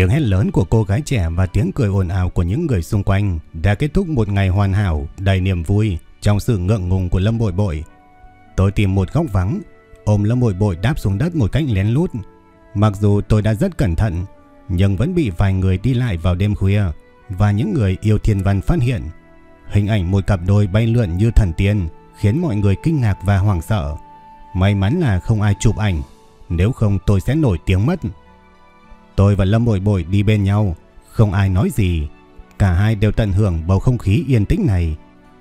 Tiếng hét lớn của cô gái trẻ và tiếng cười ồn ào của những người xung quanh đã kết thúc một ngày hoàn hảo đầy niềm vui trong sự ngượng ngùng của Lâm Bội Bội. Tôi tìm một góc vắng, ôm Lâm Bội Bội đáp xuống đất một cách lén lút. Mặc dù tôi đã rất cẩn thận, nhưng vẫn bị vài người đi lại vào đêm khuya và những người yêu thiên văn phát hiện. Hình ảnh một cặp đôi bay lượn như thần tiên khiến mọi người kinh ngạc và hoảng sợ. May mắn là không ai chụp ảnh, nếu không tôi sẽ nổi tiếng mất. Tôi và Lâm Bội Bội đi bên nhau, không ai nói gì. Cả hai đều tận hưởng bầu không khí yên tĩnh này.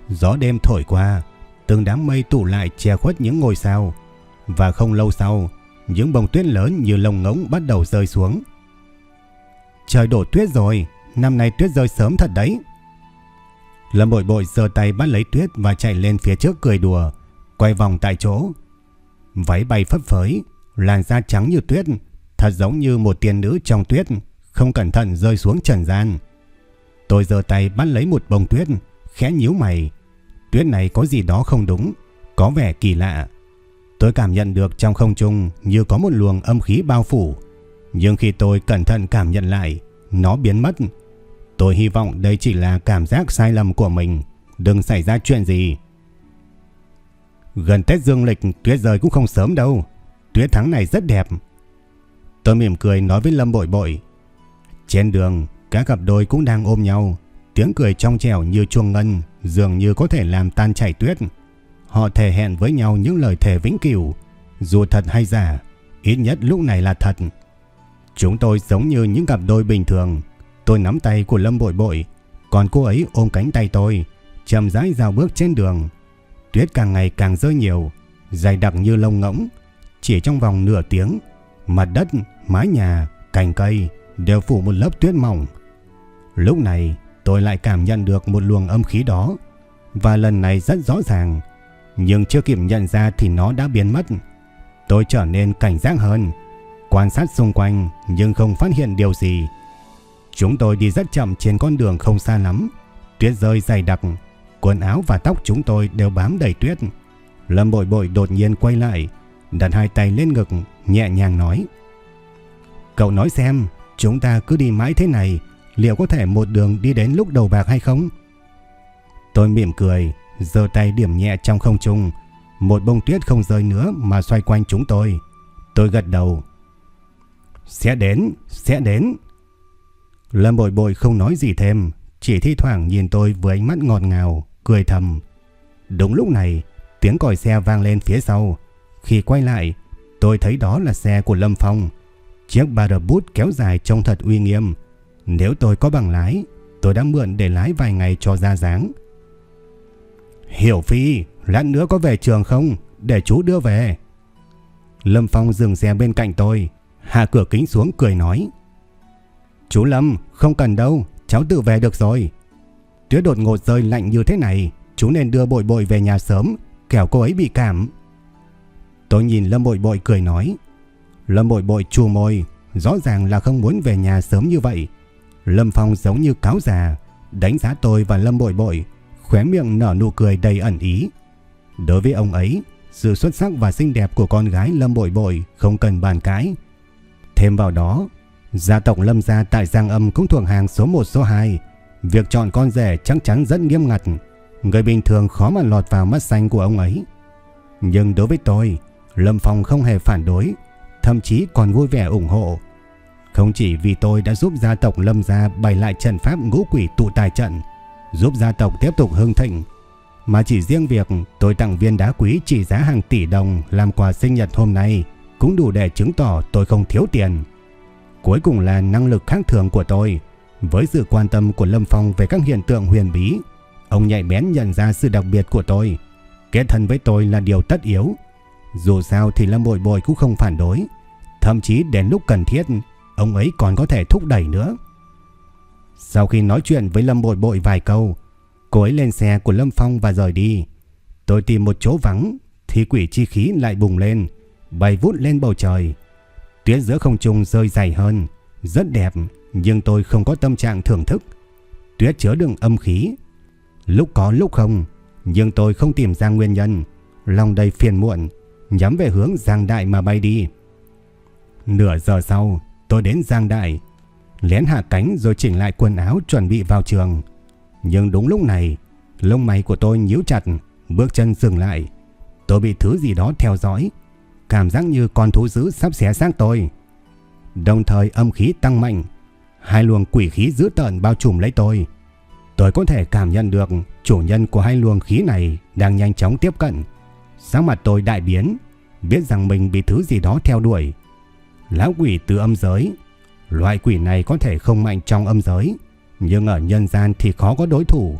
Gió đêm thổi qua, từng đám mây tụ lại che khuất những ngôi sao. Và không lâu sau, những bông tuyết lớn như lông ngỗng bắt đầu rơi xuống. Trời đổ tuyết rồi, năm nay tuyết rơi sớm thật đấy. Lâm Bội Bội giơ tay bắt lấy tuyết và chạy lên phía trước cười đùa, quay vòng tại chỗ. Váy bay phấp phới, làn da trắng như tuyết, thật giống như một tiên nữ trong tuyết, không cẩn thận rơi xuống trần gian. Tôi giơ tay bắt lấy một bông tuyết, khẽ nhíu mày. Tuyết này có gì đó không đúng, có vẻ kỳ lạ. Tôi cảm nhận được trong không trung như có một luồng âm khí bao phủ, nhưng khi tôi cẩn thận cảm nhận lại, nó biến mất. Tôi hy vọng đây chỉ là cảm giác sai lầm của mình, đừng xảy ra chuyện gì. Gần Tết Dương lịch tuyết rơi cũng không sớm đâu, tuyết tháng này rất đẹp. Tôi mỉm cười nói với Lâm Bội Bội. Trên đường, các cặp đôi cũng đang ôm nhau. Tiếng cười trong trẻo như chuông ngân, dường như có thể làm tan chảy tuyết. Họ thề hẹn với nhau những lời thề vĩnh cửu. Dù thật hay giả, ít nhất lúc này là thật. Chúng tôi giống như những cặp đôi bình thường. Tôi nắm tay của Lâm Bội Bội, còn cô ấy ôm cánh tay tôi, chậm rãi dạo bước trên đường. Tuyết càng ngày càng rơi nhiều, dày đặc như lông ngỗng. Chỉ trong vòng nửa tiếng, Mặt đất, mái nhà, cành cây đều phủ một lớp tuyết mỏng. Lúc này tôi lại cảm nhận được một luồng âm khí đó và lần này rất rõ ràng. Nhưng chưa kịp nhận ra thì nó đã biến mất. Tôi trở nên cảnh giác hơn, quan sát xung quanh nhưng không phát hiện điều gì. Chúng tôi đi rất chậm trên con đường không xa lắm. Tuyết rơi dày đặc, quần áo và tóc chúng tôi đều bám đầy tuyết. Lâm bội bội đột nhiên quay lại, đặt hai tay lên ngực, nhẹ nhàng nói. Cậu nói xem, chúng ta cứ đi mãi thế này, liệu có thể một đường đi đến lúc đầu bạc hay không? Tôi mỉm cười, giơ tay điểm nhẹ trong không trung. Một bông tuyết không rơi nữa mà xoay quanh chúng tôi. Tôi gật đầu. Sẽ đến, sẽ đến. Lâm bội bội không nói gì thêm, chỉ thi thoảng nhìn tôi với ánh mắt ngọt ngào, cười thầm. Đúng lúc này, tiếng còi xe vang lên phía sau. Khi quay lại, tôi thấy đó là xe của Lâm Phong. Chiếc barabut kéo dài trông thật uy nghiêm. Nếu tôi có bằng lái, tôi đã mượn để lái vài ngày cho ra dáng. Hiểu Phi, lát nữa có về trường không? Để chú đưa về. Lâm Phong dừng xe bên cạnh tôi, hạ cửa kính xuống cười nói. Chú Lâm, không cần đâu, cháu tự về được rồi. Tuyết đột ngột rơi lạnh như thế này, chú nên đưa bội bội về nhà sớm, kẻo cô ấy bị cảm. Tôi nhìn Lâm Bội Bội cười nói. Lâm Bội Bội chua môi, rõ ràng là không muốn về nhà sớm như vậy. Lâm Phong giống như cáo già, đánh giá tôi và Lâm Bội Bội, khóe miệng nở nụ cười đầy ẩn ý. Đối với ông ấy, sự xuất sắc và xinh đẹp của con gái Lâm Bội Bội không cần bàn cãi. Thêm vào đó, gia tộc Lâm gia tại Giang Âm cũng thuộc hàng số 1 số 2. Việc chọn con rể chắc chắn rất nghiêm ngặt, người bình thường khó mà lọt vào mắt xanh của ông ấy. Nhưng đối với tôi, Lâm Phong không hề phản đối, thậm chí còn vui vẻ ủng hộ. Không chỉ vì tôi đã giúp gia tộc Lâm gia bày lại trận pháp ngũ quỷ tụ tài trận, giúp gia tộc tiếp tục hưng thịnh, mà chỉ riêng việc tôi tặng viên đá quý trị giá hàng tỷ đồng làm quà sinh nhật hôm nay cũng đủ để chứng tỏ tôi không thiếu tiền. Cuối cùng là năng lực khác thường của tôi, Với sự quan tâm của Lâm Phong về các hiện tượng huyền bí, ông nhạy bén nhận ra sự đặc biệt của tôi. Kết thân với tôi là điều tất yếu. Dù sao thì Lâm Bội Bội cũng không phản đối. Thậm chí đến lúc cần thiết, ông ấy còn có thể thúc đẩy nữa. Sau khi nói chuyện với Lâm Bội Bội vài câu, cô ấy lên xe của Lâm Phong và rời đi. Tôi tìm một chỗ vắng, thì quỷ chi khí lại bùng lên, bay vút lên bầu trời. Tuyết giữa không trung rơi dày hơn, rất đẹp, nhưng tôi không có tâm trạng thưởng thức. Tuyết chứa đựng âm khí, lúc có lúc không, nhưng tôi không tìm ra nguyên nhân, lòng đầy phiền muộn, nhắm về hướng Giang Đại mà bay đi. Nửa giờ sau, tôi đến Giang Đại, lén hạ cánh rồi chỉnh lại quần áo chuẩn bị vào trường. Nhưng đúng lúc này, lông mày của tôi nhíu chặt, bước chân dừng lại. Tôi bị thứ gì đó theo dõi, cảm giác như con thú dữ sắp xé xác tôi. Đồng thời âm khí tăng mạnh, hai luồng quỷ khí dữ tợn bao trùm lấy tôi. Tôi có thể cảm nhận được chủ nhân của hai luồng khí này đang nhanh chóng tiếp cận. Sáng mặt tôi đại biến, biết rằng mình bị thứ gì đó theo đuổi. Lão quỷ từ âm giới, loại quỷ này có thể không mạnh trong âm giới, nhưng ở nhân gian thì khó có đối thủ.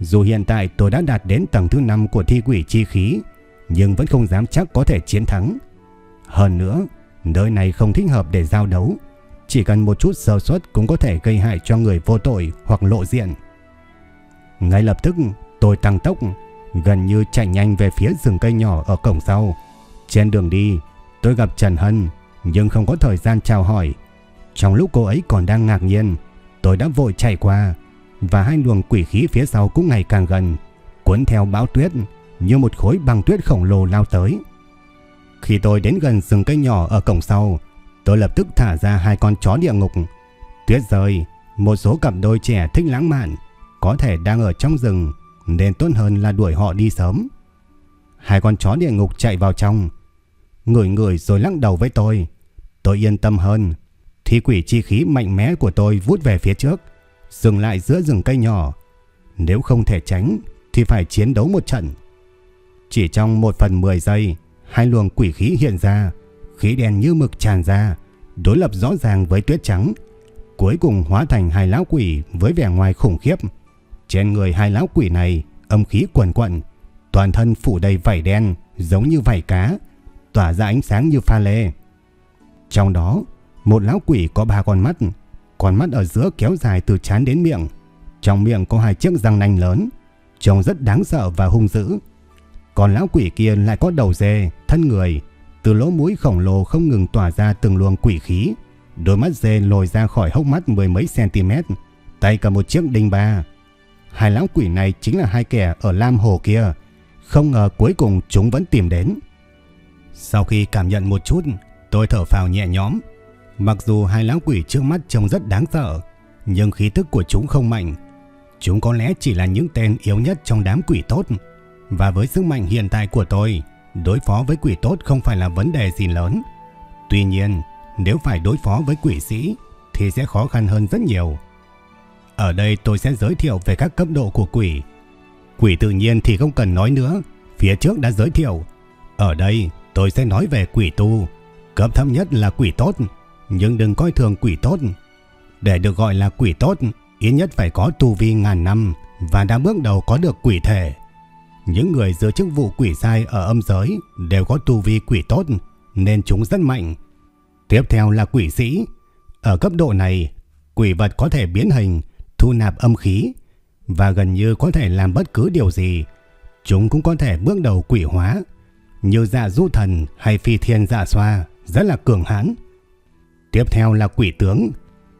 Dù hiện tại tôi đã đạt đến tầng thứ 5 của thi quỷ chi khí, nhưng vẫn không dám chắc có thể chiến thắng. Hơn nữa, nơi này không thích hợp để giao đấu, chỉ cần một chút sơ suất cũng có thể gây hại cho người vô tội hoặc lộ diện. Ngay lập tức, tôi tăng tốc, gần như chạy nhanh về phía rừng cây nhỏ ở cổng sau. Trên đường đi, tôi gặp Trần Hân, nhưng không có thời gian chào hỏi. Trong lúc cô ấy còn đang ngạc nhiên, tôi đã vội chạy qua, và hai luồng quỷ khí phía sau cũng ngày càng gần, cuốn theo bão tuyết như một khối băng tuyết khổng lồ lao tới. Khi tôi đến gần rừng cây nhỏ ở cổng sau, tôi lập tức thả ra hai con chó địa ngục. Tuyết rơi, một số cặp đôi trẻ thích lãng mạn, có thể đang ở trong rừng nên tốt hơn là đuổi họ đi sớm. Hai con chó địa ngục chạy vào trong, ngửi ngửi rồi lắc đầu với tôi. Tôi yên tâm hơn, thi quỷ chi khí mạnh mẽ của tôi vút về phía trước, dừng lại giữa rừng cây nhỏ. Nếu không thể tránh thì phải chiến đấu một trận. Chỉ trong 1 phần 10 giây, hai luồng quỷ khí hiện ra, khí đen như mực tràn ra, đối lập rõ ràng với tuyết trắng. Cuối cùng hóa thành hai lão quỷ với vẻ ngoài khủng khiếp. Trên người hai lão quỷ này, âm khí quần quận, toàn thân phủ đầy vảy đen giống như vảy cá, tỏa ra ánh sáng như pha lê. Trong đó, một lão quỷ có ba con mắt, con mắt ở giữa kéo dài từ trán đến miệng. Trong miệng có hai chiếc răng nanh lớn, trông rất đáng sợ và hung dữ. Còn lão quỷ kia lại có đầu dê, thân người, từ lỗ mũi khổng lồ không ngừng tỏa ra từng luồng quỷ khí. Đôi mắt dê lồi ra khỏi hốc mắt mười mấy cm, tay cầm một chiếc đinh ba. Hai lão quỷ này chính là hai kẻ ở Lam Hồ kia. Không ngờ cuối cùng chúng vẫn tìm đến. Sau khi cảm nhận một chút, tôi thở phào nhẹ nhõm. Mặc dù hai lão quỷ trước mắt trông rất đáng sợ, nhưng khí tức của chúng không mạnh. Chúng có lẽ chỉ là những tên yếu nhất trong đám quỷ tốt. Và với sức mạnh hiện tại của tôi, đối phó với quỷ tốt không phải là vấn đề gì lớn. Tuy nhiên, nếu phải đối phó với quỷ sĩ thì sẽ khó khăn hơn rất nhiều. Ở đây tôi sẽ giới thiệu về các cấp độ của quỷ. Quỷ tự nhiên thì không cần nói nữa, phía trước đã giới thiệu. Ở đây tôi sẽ nói về quỷ tu. Cấp thấp nhất là quỷ tốt, nhưng đừng coi thường quỷ tốt. Để được gọi là quỷ tốt, ít nhất phải có tu vi ngàn năm và đã bước đầu có được quỷ thể. Những người giữ chức vụ quỷ sai ở âm giới đều có tu vi quỷ tốt nên chúng rất mạnh. Tiếp theo là quỷ sĩ. Ở cấp độ này, quỷ vật có thể biến hình, thu nạp âm khí và gần như có thể làm bất cứ điều gì. Chúng cũng có thể bước đầu quỷ hóa như dạ du thần hay phi thiên dạ xoa rất là cường hãn. Tiếp theo là quỷ tướng,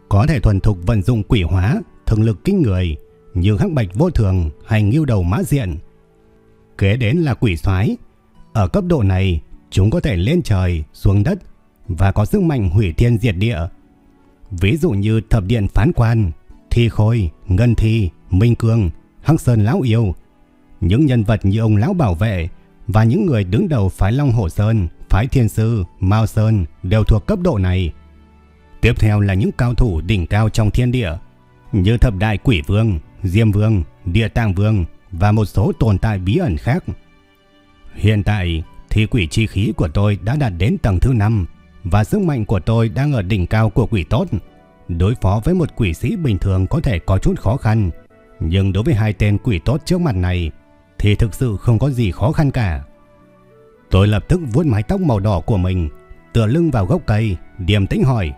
có thể thuần thục vận dụng quỷ hóa, thường lực kinh người như hắc bạch vô thường hay nghiêu đầu mã diện. Kế đến là quỷ soái. Ở cấp độ này, chúng có thể lên trời, xuống đất và có sức mạnh hủy thiên diệt địa. Ví dụ như thập điện phán quan, thi khôi, ngân thi, minh cương, hắc sơn lão yêu. Những nhân vật như ông lão bảo vệ và những người đứng đầu phái Long Hổ Sơn, phái Thiên Sư, Mao Sơn đều thuộc cấp độ này. Tiếp theo là những cao thủ đỉnh cao trong thiên địa, như thập đại quỷ vương, diêm vương, địa tàng vương và một số tồn tại bí ẩn khác. Hiện tại thì quỷ chi khí của tôi đã đạt đến tầng thứ 5 và sức mạnh của tôi đang ở đỉnh cao của quỷ tốt. Đối phó với một quỷ sĩ bình thường có thể có chút khó khăn, nhưng đối với hai tên quỷ tốt trước mặt này thì thực sự không có gì khó khăn cả. Tôi lập tức vuốt mái tóc màu đỏ của mình, tựa lưng vào gốc cây, điềm tĩnh hỏi.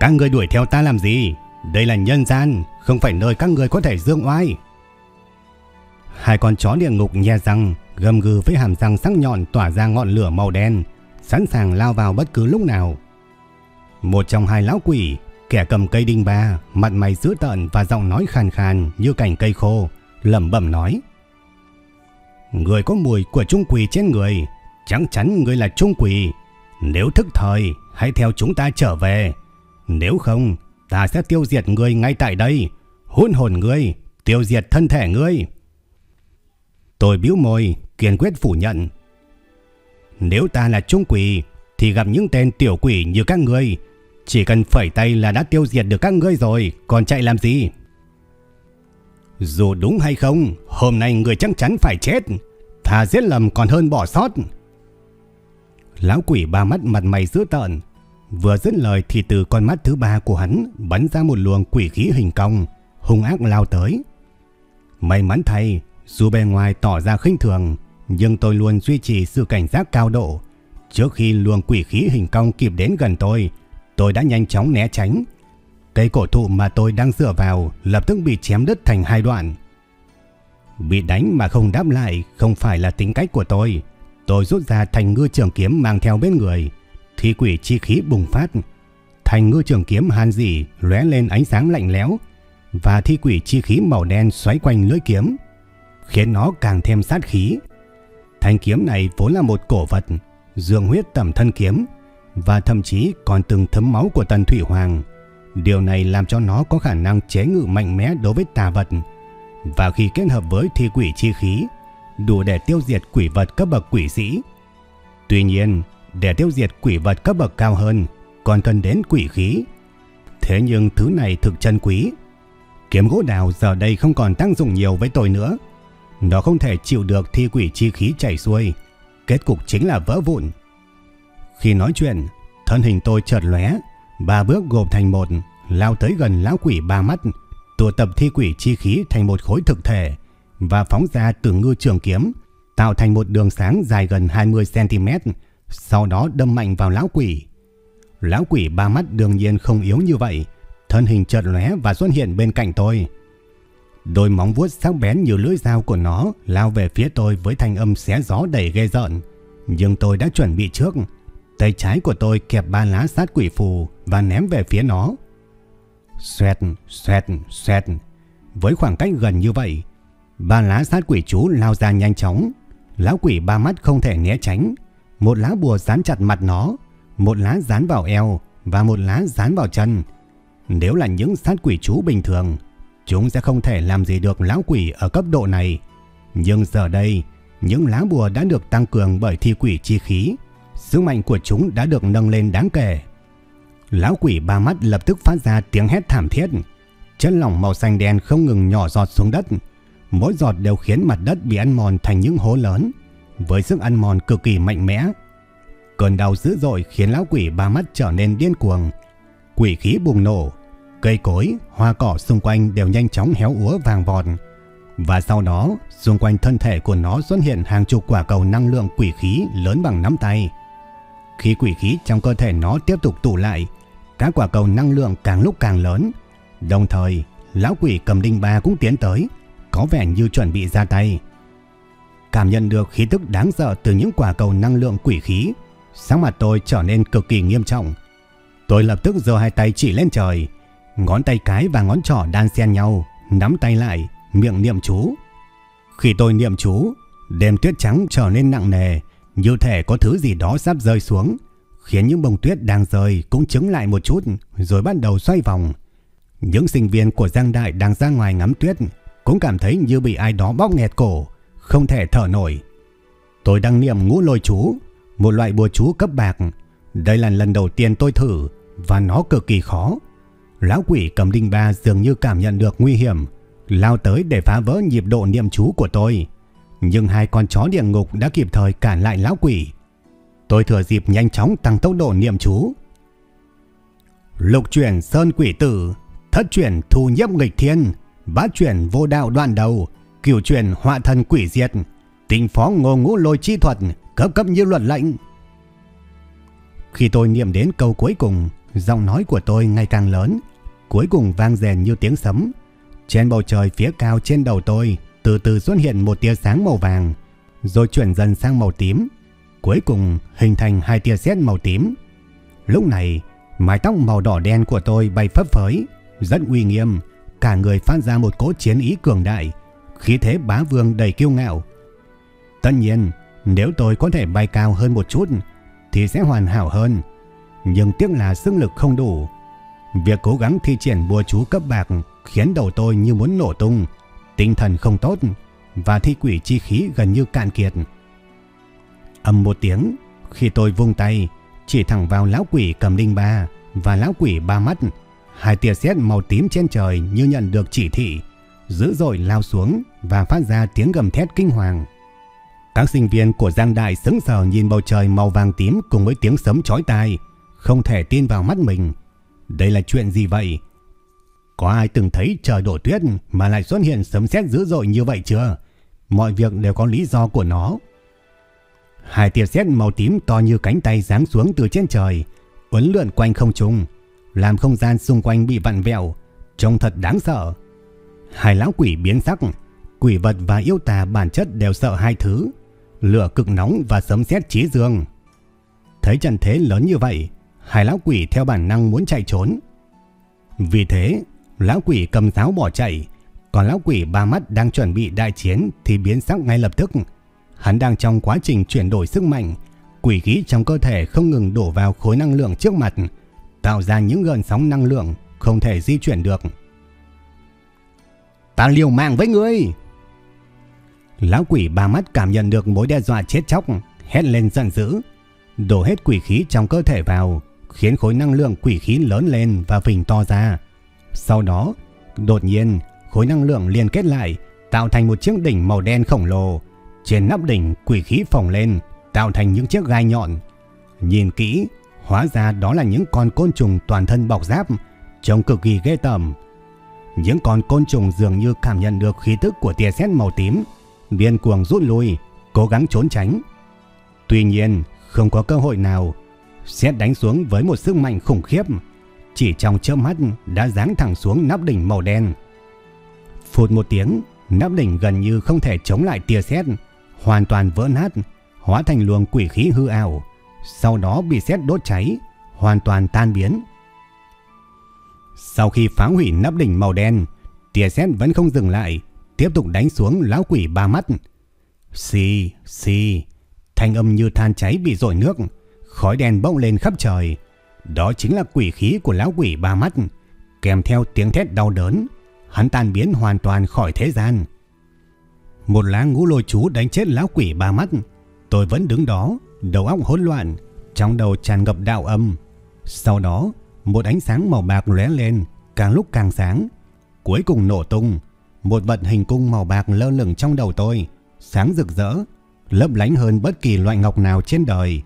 Các người đuổi theo ta làm gì? Đây là nhân gian, không phải nơi các người có thể dương oai. Hai con chó địa ngục nhe răng, gầm gừ với hàm răng sắc nhọn tỏa ra ngọn lửa màu đen, sẵn sàng lao vào bất cứ lúc nào. Một trong hai lão quỷ, kẻ cầm cây đinh ba, mặt mày dữ tợn và giọng nói khàn khàn như cành cây khô, lẩm bẩm nói: Người có mùi của trung quỷ trên người, chắc chắn người là trung quỷ. Nếu thức thời, hãy theo chúng ta trở về. Nếu không, ta sẽ tiêu diệt người ngay tại đây, hôn hồn người, tiêu diệt thân thể người. Tôi biếu môi, kiên quyết phủ nhận. Nếu ta là trung quỷ, thì gặp những tên tiểu quỷ như các ngươi, chỉ cần phẩy tay là đã tiêu diệt được các ngươi rồi, còn chạy làm gì? Dù đúng hay không, hôm nay người chắc chắn phải chết. Thà giết lầm còn hơn bỏ sót. Lão quỷ ba mắt mặt mày dữ tợn. Vừa dứt lời thì từ con mắt thứ ba của hắn bắn ra một luồng quỷ khí hình cong, hung ác lao tới. May mắn thay, dù bề ngoài tỏ ra khinh thường, nhưng tôi luôn duy trì sự cảnh giác cao độ. Trước khi luồng quỷ khí hình cong kịp đến gần tôi, tôi đã nhanh chóng né tránh, Cây cổ thụ mà tôi đang dựa vào lập tức bị chém đứt thành hai đoạn. Bị đánh mà không đáp lại không phải là tính cách của tôi. Tôi rút ra thành ngư trường kiếm mang theo bên người. Thi quỷ chi khí bùng phát. Thành ngư trường kiếm hàn dị lóe lên ánh sáng lạnh lẽo và thi quỷ chi khí màu đen xoáy quanh lưỡi kiếm, khiến nó càng thêm sát khí. Thanh kiếm này vốn là một cổ vật, dương huyết tẩm thân kiếm và thậm chí còn từng thấm máu của Tần Thủy Hoàng. Điều này làm cho nó có khả năng chế ngự mạnh mẽ đối với tà vật. Và khi kết hợp với thi quỷ chi khí, đủ để tiêu diệt quỷ vật cấp bậc quỷ sĩ. Tuy nhiên, để tiêu diệt quỷ vật cấp bậc cao hơn, còn cần đến quỷ khí. Thế nhưng thứ này thực chân quý. Kiếm gỗ đào giờ đây không còn tác dụng nhiều với tôi nữa. Nó không thể chịu được thi quỷ chi khí chảy xuôi. Kết cục chính là vỡ vụn. Khi nói chuyện, thân hình tôi chợt lóe, ba bước gộp thành một, lao tới gần lão quỷ ba mắt, tụ tập thi quỷ chi khí thành một khối thực thể và phóng ra từ ngư trường kiếm, tạo thành một đường sáng dài gần 20cm, sau đó đâm mạnh vào lão quỷ. Lão quỷ ba mắt đương nhiên không yếu như vậy, thân hình chợt lóe và xuất hiện bên cạnh tôi. Đôi móng vuốt sắc bén như lưỡi dao của nó lao về phía tôi với thanh âm xé gió đầy ghê rợn, nhưng tôi đã chuẩn bị trước. Tay trái của tôi kẹp ba lá sát quỷ phù và ném về phía nó. Xoẹt, xoẹt, xoẹt. Với khoảng cách gần như vậy, ba lá sát quỷ chú lao ra nhanh chóng. Lão quỷ ba mắt không thể né tránh. Một lá bùa dán chặt mặt nó, một lá dán vào eo và một lá dán vào chân. Nếu là những sát quỷ chú bình thường, chúng sẽ không thể làm gì được lão quỷ ở cấp độ này. Nhưng giờ đây, những lá bùa đã được tăng cường bởi thi quỷ chi khí. Sức mạnh của chúng đã được nâng lên đáng kể. Lão quỷ ba mắt lập tức phát ra tiếng hét thảm thiết. Chân lỏng màu xanh đen không ngừng nhỏ giọt xuống đất. Mỗi giọt đều khiến mặt đất bị ăn mòn thành những hố lớn. Với sức ăn mòn cực kỳ mạnh mẽ. Cơn đau dữ dội khiến lão quỷ ba mắt trở nên điên cuồng. Quỷ khí bùng nổ. Cây cối, hoa cỏ xung quanh đều nhanh chóng héo úa vàng vọt. Và sau đó, xung quanh thân thể của nó xuất hiện hàng chục quả cầu năng lượng quỷ khí lớn bằng nắm tay. Khi quỷ khí trong cơ thể nó tiếp tục tụ lại, các quả cầu năng lượng càng lúc càng lớn. Đồng thời, lão quỷ cầm đinh ba cũng tiến tới, có vẻ như chuẩn bị ra tay. Cảm nhận được khí tức đáng sợ từ những quả cầu năng lượng quỷ khí, sáng mặt tôi trở nên cực kỳ nghiêm trọng. Tôi lập tức giơ hai tay chỉ lên trời, ngón tay cái và ngón trỏ đan xen nhau, nắm tay lại, miệng niệm chú. Khi tôi niệm chú, đêm tuyết trắng trở nên nặng nề, như thể có thứ gì đó sắp rơi xuống khiến những bông tuyết đang rơi cũng chứng lại một chút rồi bắt đầu xoay vòng. Những sinh viên của Giang Đại đang ra ngoài ngắm tuyết cũng cảm thấy như bị ai đó bóp nghẹt cổ, không thể thở nổi. Tôi đang niệm ngũ lôi chú, một loại bùa chú cấp bạc. Đây là lần đầu tiên tôi thử và nó cực kỳ khó. Lão quỷ cầm đinh ba dường như cảm nhận được nguy hiểm, lao tới để phá vỡ nhịp độ niệm chú của tôi. Nhưng hai con chó địa ngục đã kịp thời cản lại lão quỷ. Tôi thừa dịp nhanh chóng tăng tốc độ niệm chú. Lục chuyển sơn quỷ tử, thất chuyển thu nhiếp nghịch thiên, bát chuyển vô đạo đoạn đầu, cửu chuyển họa thần quỷ diệt, tình phó ngô ngũ lôi chi thuật, cấp cấp như luật lệnh. Khi tôi niệm đến câu cuối cùng, giọng nói của tôi ngày càng lớn, cuối cùng vang rèn như tiếng sấm. Trên bầu trời phía cao trên đầu tôi, từ từ xuất hiện một tia sáng màu vàng, rồi chuyển dần sang màu tím, cuối cùng hình thành hai tia sét màu tím. Lúc này, mái tóc màu đỏ đen của tôi bay phấp phới, rất uy nghiêm, cả người phát ra một cỗ chiến ý cường đại, khí thế bá vương đầy kiêu ngạo. Tất nhiên, nếu tôi có thể bay cao hơn một chút thì sẽ hoàn hảo hơn, nhưng tiếc là sức lực không đủ. Việc cố gắng thi triển bùa chú cấp bạc khiến đầu tôi như muốn nổ tung, tinh thần không tốt và thi quỷ chi khí gần như cạn kiệt. Âm một tiếng, khi tôi vung tay, chỉ thẳng vào lão quỷ cầm đinh ba và lão quỷ ba mắt, hai tia sét màu tím trên trời như nhận được chỉ thị, dữ dội lao xuống và phát ra tiếng gầm thét kinh hoàng. Các sinh viên của Giang Đại sững sờ nhìn bầu trời màu vàng tím cùng với tiếng sấm chói tai, không thể tin vào mắt mình. Đây là chuyện gì vậy? Có ai từng thấy trời đổ tuyết mà lại xuất hiện sấm sét dữ dội như vậy chưa? Mọi việc đều có lý do của nó. Hai tia sét màu tím to như cánh tay giáng xuống từ trên trời, uốn lượn quanh không trung, làm không gian xung quanh bị vặn vẹo, trông thật đáng sợ. Hai lão quỷ biến sắc, quỷ vật và yêu tà bản chất đều sợ hai thứ, lửa cực nóng và sấm sét chí dương. Thấy trận thế lớn như vậy, hai lão quỷ theo bản năng muốn chạy trốn. Vì thế, lão quỷ cầm giáo bỏ chạy, còn lão quỷ ba mắt đang chuẩn bị đại chiến thì biến sắc ngay lập tức. Hắn đang trong quá trình chuyển đổi sức mạnh, quỷ khí trong cơ thể không ngừng đổ vào khối năng lượng trước mặt, tạo ra những gợn sóng năng lượng không thể di chuyển được. Ta liều mạng với ngươi! Lão quỷ ba mắt cảm nhận được mối đe dọa chết chóc, hét lên giận dữ, đổ hết quỷ khí trong cơ thể vào, khiến khối năng lượng quỷ khí lớn lên và phình to ra. Sau đó, đột nhiên, khối năng lượng liên kết lại, tạo thành một chiếc đỉnh màu đen khổng lồ. Trên nắp đỉnh quỷ khí phồng lên, tạo thành những chiếc gai nhọn. Nhìn kỹ, hóa ra đó là những con côn trùng toàn thân bọc giáp, trông cực kỳ ghê tởm. Những con côn trùng dường như cảm nhận được khí tức của tia sét màu tím, điên cuồng rút lui, cố gắng trốn tránh. Tuy nhiên, không có cơ hội nào, sét đánh xuống với một sức mạnh khủng khiếp, chỉ trong chớp mắt đã giáng thẳng xuống nắp đỉnh màu đen. Phụt một tiếng, nắp đỉnh gần như không thể chống lại tia sét, hoàn toàn vỡ nát, hóa thành luồng quỷ khí hư ảo, sau đó bị sét đốt cháy, hoàn toàn tan biến. Sau khi phá hủy nắp đỉnh màu đen, tia sét vẫn không dừng lại, tiếp tục đánh xuống lão quỷ ba mắt. Xì, xì, thanh âm như than cháy bị rội nước, khói đen bốc lên khắp trời. Đó chính là quỷ khí của lão quỷ ba mắt, kèm theo tiếng thét đau đớn, hắn tan biến hoàn toàn khỏi thế gian. Một lá ngũ lôi chú đánh chết lão quỷ ba mắt, tôi vẫn đứng đó, đầu óc hỗn loạn, trong đầu tràn ngập đạo âm. Sau đó, một ánh sáng màu bạc lóe lên, càng lúc càng sáng, cuối cùng nổ tung. Một vật hình cung màu bạc lơ lửng trong đầu tôi, sáng rực rỡ, lấp lánh hơn bất kỳ loại ngọc nào trên đời.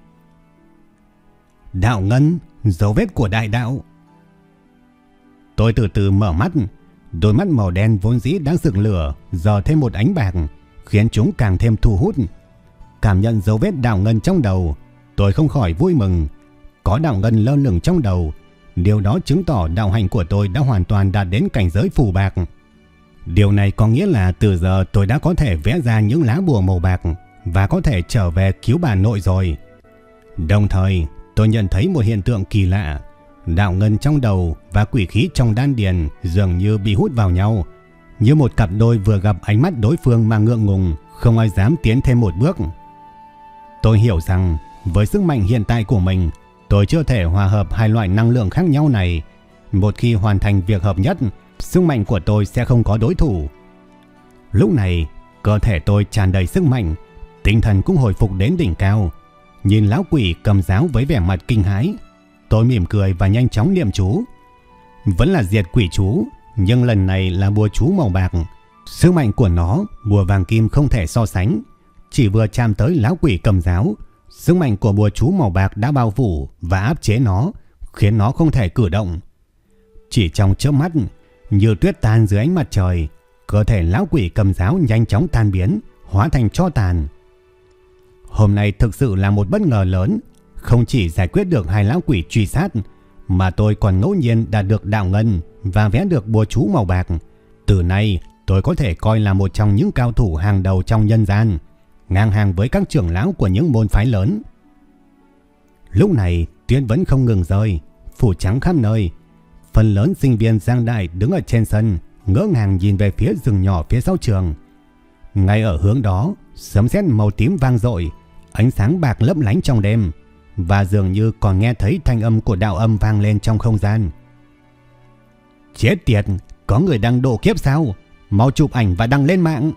Đạo ngân, dấu vết của đại đạo. Tôi từ từ mở mắt, đôi mắt màu đen vốn dĩ đang rực lửa, giờ thêm một ánh bạc, khiến chúng càng thêm thu hút. Cảm nhận dấu vết đạo ngân trong đầu, tôi không khỏi vui mừng. Có đạo ngân lơ lửng trong đầu, điều đó chứng tỏ đạo hành của tôi đã hoàn toàn đạt đến cảnh giới phù bạc. Điều này có nghĩa là từ giờ tôi đã có thể vẽ ra những lá bùa màu bạc và có thể trở về cứu bà nội rồi. Đồng thời, tôi nhận thấy một hiện tượng kỳ lạ. Đạo ngân trong đầu và quỷ khí trong đan điền dường như bị hút vào nhau. Như một cặp đôi vừa gặp ánh mắt đối phương mà ngượng ngùng, không ai dám tiến thêm một bước. Tôi hiểu rằng với sức mạnh hiện tại của mình, tôi chưa thể hòa hợp hai loại năng lượng khác nhau này. Một khi hoàn thành việc hợp nhất, sức mạnh của tôi sẽ không có đối thủ. Lúc này, cơ thể tôi tràn đầy sức mạnh, tinh thần cũng hồi phục đến đỉnh cao. Nhìn lão quỷ cầm giáo với vẻ mặt kinh hãi, tôi mỉm cười và nhanh chóng niệm chú. Vẫn là diệt quỷ chú, nhưng lần này là bùa chú màu bạc. Sức mạnh của nó, bùa vàng kim không thể so sánh. Chỉ vừa chạm tới lão quỷ cầm giáo, sức mạnh của bùa chú màu bạc đã bao phủ và áp chế nó, khiến nó không thể cử động. Chỉ trong chớp mắt, như tuyết tan dưới ánh mặt trời, cơ thể lão quỷ cầm giáo nhanh chóng tan biến, hóa thành cho tàn. Hôm nay thực sự là một bất ngờ lớn, không chỉ giải quyết được hai lão quỷ truy sát, mà tôi còn ngẫu nhiên đạt được đạo ngân và vẽ được bùa chú màu bạc. Từ nay, tôi có thể coi là một trong những cao thủ hàng đầu trong nhân gian, ngang hàng với các trưởng lão của những môn phái lớn. Lúc này, tuyết vẫn không ngừng rơi, phủ trắng khắp nơi. Phần lớn sinh viên Giang Đại đứng ở trên sân, ngỡ ngàng nhìn về phía rừng nhỏ phía sau trường. Ngay ở hướng đó, sấm sét màu tím vang dội, ánh sáng bạc lấp lánh trong đêm và dường như còn nghe thấy thanh âm của đạo âm vang lên trong không gian. Chết tiệt, có người đang độ kiếp sao? Mau chụp ảnh và đăng lên mạng.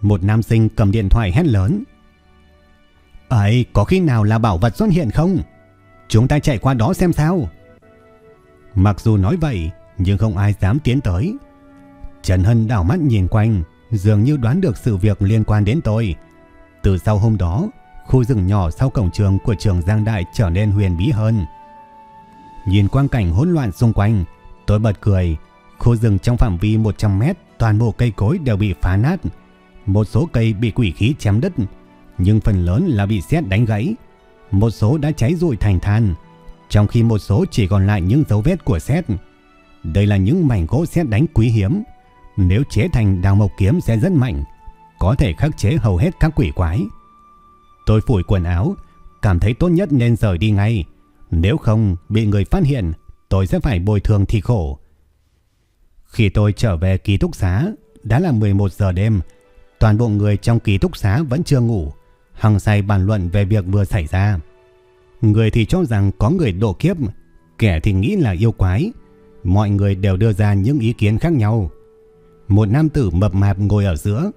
Một nam sinh cầm điện thoại hét lớn. Ấy, có khi nào là bảo vật xuất hiện không? Chúng ta chạy qua đó xem sao. Mặc dù nói vậy, nhưng không ai dám tiến tới. Trần Hân đảo mắt nhìn quanh, dường như đoán được sự việc liên quan đến tôi. Từ sau hôm đó, khu rừng nhỏ sau cổng trường của trường Giang Đại trở nên huyền bí hơn. Nhìn quang cảnh hỗn loạn xung quanh, tôi bật cười. Khu rừng trong phạm vi 100 mét, toàn bộ cây cối đều bị phá nát. Một số cây bị quỷ khí chém đứt, nhưng phần lớn là bị sét đánh gãy. Một số đã cháy rụi thành than, trong khi một số chỉ còn lại những dấu vết của sét. Đây là những mảnh gỗ sét đánh quý hiếm. Nếu chế thành đào mộc kiếm sẽ rất mạnh, có thể khắc chế hầu hết các quỷ quái. Tôi phủi quần áo, cảm thấy tốt nhất nên rời đi ngay. Nếu không bị người phát hiện, tôi sẽ phải bồi thường thì khổ. Khi tôi trở về ký túc xá, đã là 11 giờ đêm. Toàn bộ người trong ký túc xá vẫn chưa ngủ. Hằng say bàn luận về việc vừa xảy ra. Người thì cho rằng có người độ kiếp, kẻ thì nghĩ là yêu quái. Mọi người đều đưa ra những ý kiến khác nhau. Một nam tử mập mạp ngồi ở giữa.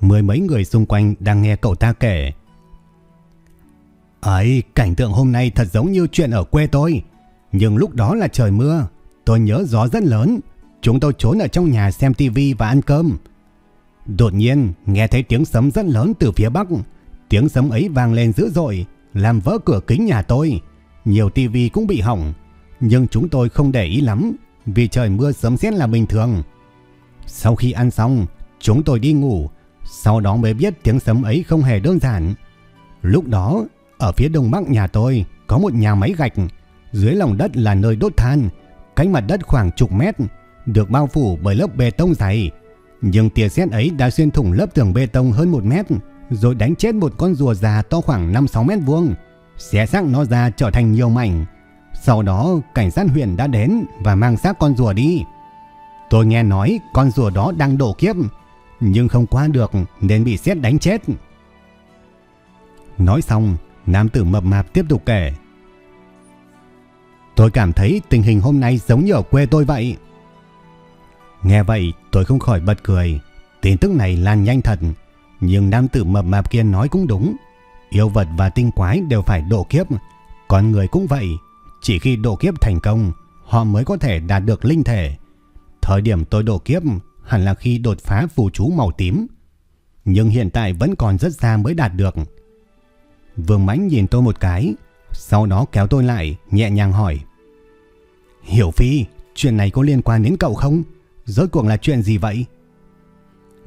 Mười mấy người xung quanh đang nghe cậu ta kể. Ấy, cảnh tượng hôm nay thật giống như chuyện ở quê tôi. Nhưng lúc đó là trời mưa. Tôi nhớ gió rất lớn. Chúng tôi trốn ở trong nhà xem tivi và ăn cơm. Đột nhiên, nghe thấy tiếng sấm rất lớn từ phía bắc. Tiếng sấm ấy vang lên dữ dội, làm vỡ cửa kính nhà tôi. Nhiều tivi cũng bị hỏng. Nhưng chúng tôi không để ý lắm, vì trời mưa sấm sét là bình thường. Sau khi ăn xong, chúng tôi đi ngủ. Sau đó mới biết tiếng sấm ấy không hề đơn giản. Lúc đó, ở phía đông bắc nhà tôi có một nhà máy gạch, dưới lòng đất là nơi đốt than, cánh mặt đất khoảng chục mét, được bao phủ bởi lớp bê tông dày. Nhưng tia sét ấy đã xuyên thủng lớp tường bê tông hơn một mét, rồi đánh chết một con rùa già to khoảng 5-6 mét vuông, xé xác nó ra trở thành nhiều mảnh. Sau đó cảnh sát huyện đã đến và mang xác con rùa đi. Tôi nghe nói con rùa đó đang đổ kiếp, nhưng không qua được nên bị xét đánh chết. Nói xong, Nam tử mập mạp tiếp tục kể. Tôi cảm thấy tình hình hôm nay giống như ở quê tôi vậy. Nghe vậy tôi không khỏi bật cười. Tin tức này lan nhanh thật. Nhưng nam tử mập mạp kia nói cũng đúng. Yêu vật và tinh quái đều phải độ kiếp. Con người cũng vậy. Chỉ khi độ kiếp thành công, họ mới có thể đạt được linh thể. Thời điểm tôi độ kiếp hẳn là khi đột phá phù chú màu tím. Nhưng hiện tại vẫn còn rất xa mới đạt được. Vương Mãnh nhìn tôi một cái, sau đó kéo tôi lại, nhẹ nhàng hỏi. Hiểu Phi, chuyện này có liên quan đến cậu không? Rốt cuộc là chuyện gì vậy?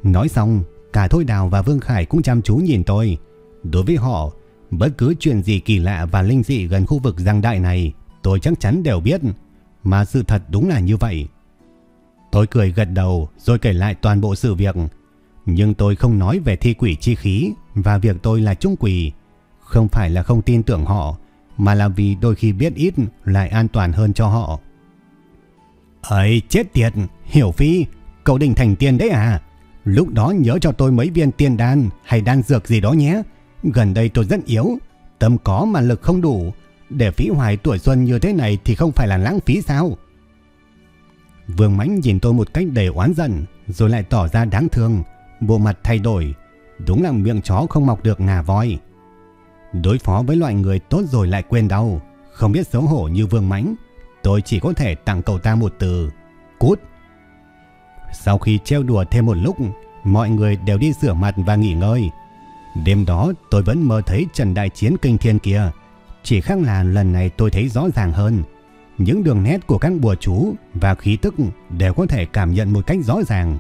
Nói xong, cả Thôi Đào và Vương Khải cũng chăm chú nhìn tôi. Đối với họ, bất cứ chuyện gì kỳ lạ và linh dị gần khu vực giang đại này, tôi chắc chắn đều biết. Mà sự thật đúng là như vậy. Tôi cười gật đầu rồi kể lại toàn bộ sự việc. Nhưng tôi không nói về thi quỷ chi khí và việc tôi là trung quỷ. Không phải là không tin tưởng họ, mà là vì đôi khi biết ít lại an toàn hơn cho họ. Ấy chết tiệt, Hiểu Phi, cậu định thành tiên đấy à? Lúc đó nhớ cho tôi mấy viên tiên đan hay đan dược gì đó nhé. Gần đây tôi rất yếu, tâm có mà lực không đủ. Để phí hoài tuổi xuân như thế này thì không phải là lãng phí sao? Vương Mãnh nhìn tôi một cách đầy oán giận, rồi lại tỏ ra đáng thương, bộ mặt thay đổi. Đúng là miệng chó không mọc được ngà voi. Đối phó với loại người tốt rồi lại quên đau, không biết xấu hổ như Vương Mãnh, tôi chỉ có thể tặng cậu ta một từ, cút. Sau khi treo đùa thêm một lúc, mọi người đều đi rửa mặt và nghỉ ngơi. Đêm đó tôi vẫn mơ thấy Trần Đại Chiến kinh thiên kia, chỉ khác là lần này tôi thấy rõ ràng hơn những đường nét của các bùa chú và khí tức đều có thể cảm nhận một cách rõ ràng.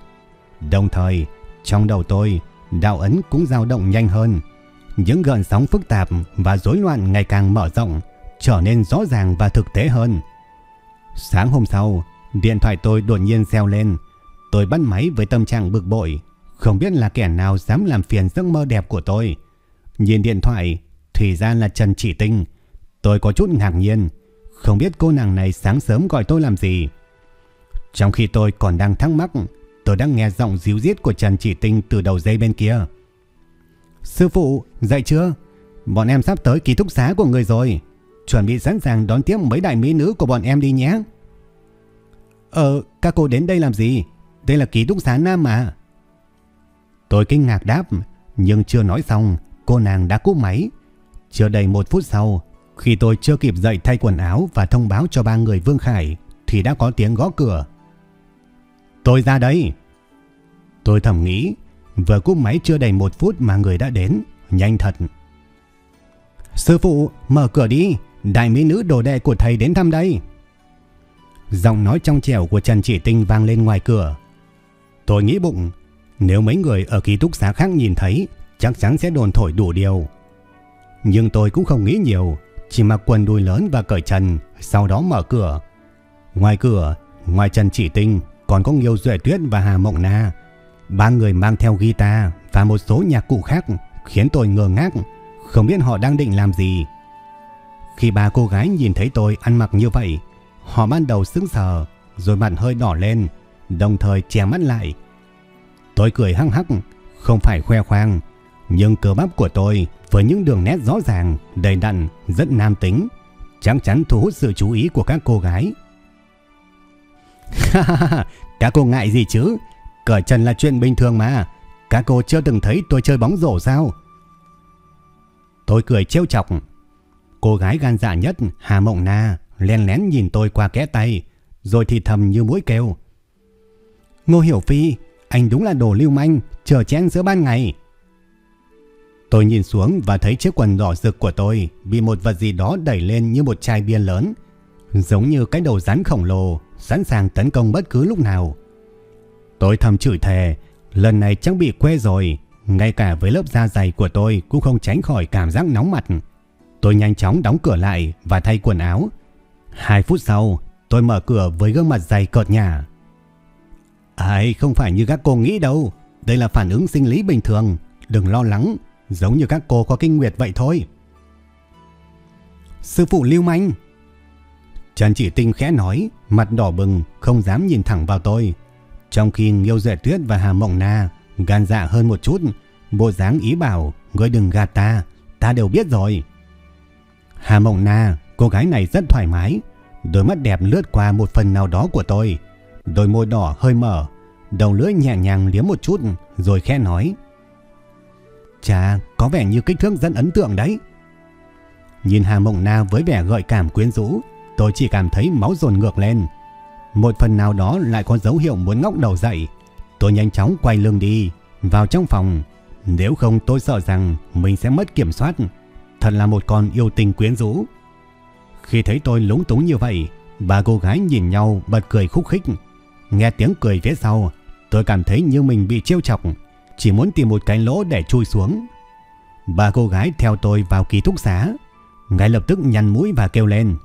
Đồng thời, trong đầu tôi, đạo ấn cũng dao động nhanh hơn. Những gợn sóng phức tạp và rối loạn ngày càng mở rộng, trở nên rõ ràng và thực tế hơn. Sáng hôm sau, điện thoại tôi đột nhiên reo lên. Tôi bắt máy với tâm trạng bực bội, không biết là kẻ nào dám làm phiền giấc mơ đẹp của tôi. Nhìn điện thoại, thì ra là Trần Chỉ Tinh. Tôi có chút ngạc nhiên, không biết cô nàng này sáng sớm gọi tôi làm gì. Trong khi tôi còn đang thắc mắc, tôi đang nghe giọng díu dít của Trần Chỉ Tinh từ đầu dây bên kia. Sư phụ, dậy chưa? Bọn em sắp tới ký túc xá của người rồi. Chuẩn bị sẵn sàng đón tiếp mấy đại mỹ nữ của bọn em đi nhé. Ờ, các cô đến đây làm gì? Đây là ký túc xá nam mà. Tôi kinh ngạc đáp, nhưng chưa nói xong, cô nàng đã cúp máy. Chưa đầy một phút sau, khi tôi chưa kịp dậy thay quần áo và thông báo cho ba người Vương Khải, thì đã có tiếng gõ cửa. Tôi ra đây. Tôi thầm nghĩ, vừa cúp máy chưa đầy một phút mà người đã đến, nhanh thật. Sư phụ, mở cửa đi, đại mỹ nữ đồ đệ của thầy đến thăm đây. Giọng nói trong trẻo của Trần Chỉ Tinh vang lên ngoài cửa. Tôi nghĩ bụng, nếu mấy người ở ký túc xá khác nhìn thấy, chắc chắn sẽ đồn thổi đủ điều. Nhưng tôi cũng không nghĩ nhiều, chỉ mặc quần đùi lớn và cởi trần, sau đó mở cửa. Ngoài cửa, ngoài Trần Chỉ Tinh, còn có Nghiêu Duệ Tuyết và Hà Mộng Na. Ba người mang theo guitar và một số nhạc cụ khác, khiến tôi ngơ ngác, không biết họ đang định làm gì. Khi ba cô gái nhìn thấy tôi ăn mặc như vậy, họ ban đầu sững sờ, rồi mặt hơi đỏ lên, đồng thời che mắt lại. Tôi cười hăng hắc, không phải khoe khoang, nhưng cơ bắp của tôi với những đường nét rõ ràng, đầy đặn, rất nam tính, chắc chắn thu hút sự chú ý của các cô gái. các cô ngại gì chứ? Cởi chân là chuyện bình thường mà. Các cô chưa từng thấy tôi chơi bóng rổ sao? Tôi cười trêu chọc. Cô gái gan dạ nhất, Hà Mộng Na, len lén nhìn tôi qua kẽ tay, rồi thì thầm như mũi kêu. Ngô Hiểu Phi, anh đúng là đồ lưu manh, chờ chén giữa ban ngày. Tôi nhìn xuống và thấy chiếc quần đỏ rực của tôi bị một vật gì đó đẩy lên như một chai bia lớn, giống như cái đầu rắn khổng lồ, sẵn sàng tấn công bất cứ lúc nào. Tôi thầm chửi thề, lần này chắc bị quê rồi, ngay cả với lớp da dày của tôi cũng không tránh khỏi cảm giác nóng mặt. Tôi nhanh chóng đóng cửa lại và thay quần áo. Hai phút sau, tôi mở cửa với gương mặt dày cợt nhả. Ai không phải như các cô nghĩ đâu, đây là phản ứng sinh lý bình thường, đừng lo lắng, giống như các cô có kinh nguyệt vậy thôi. Sư phụ lưu manh. Trần chỉ tinh khẽ nói, mặt đỏ bừng, không dám nhìn thẳng vào tôi. Trong khi Nghiêu Duệ Tuyết và Hà Mộng Na gan dạ hơn một chút, bộ dáng ý bảo, ngươi đừng gạt ta, ta đều biết rồi. Hà Mộng Na, cô gái này rất thoải mái, đôi mắt đẹp lướt qua một phần nào đó của tôi, đôi môi đỏ hơi mở, đầu lưỡi nhẹ nhàng liếm một chút rồi khẽ nói. Chà, có vẻ như kích thước rất ấn tượng đấy. Nhìn Hà Mộng Na với vẻ gợi cảm quyến rũ, tôi chỉ cảm thấy máu dồn ngược lên. Một phần nào đó lại có dấu hiệu muốn ngóc đầu dậy. Tôi nhanh chóng quay lưng đi, vào trong phòng. Nếu không tôi sợ rằng mình sẽ mất kiểm soát. Thật là một con yêu tình quyến rũ. Khi thấy tôi lúng túng như vậy, ba cô gái nhìn nhau bật cười khúc khích. Nghe tiếng cười phía sau, tôi cảm thấy như mình bị trêu chọc chỉ muốn tìm một cái lỗ để chui xuống. Ba cô gái theo tôi vào ký túc xá, ngay lập tức nhăn mũi và kêu lên.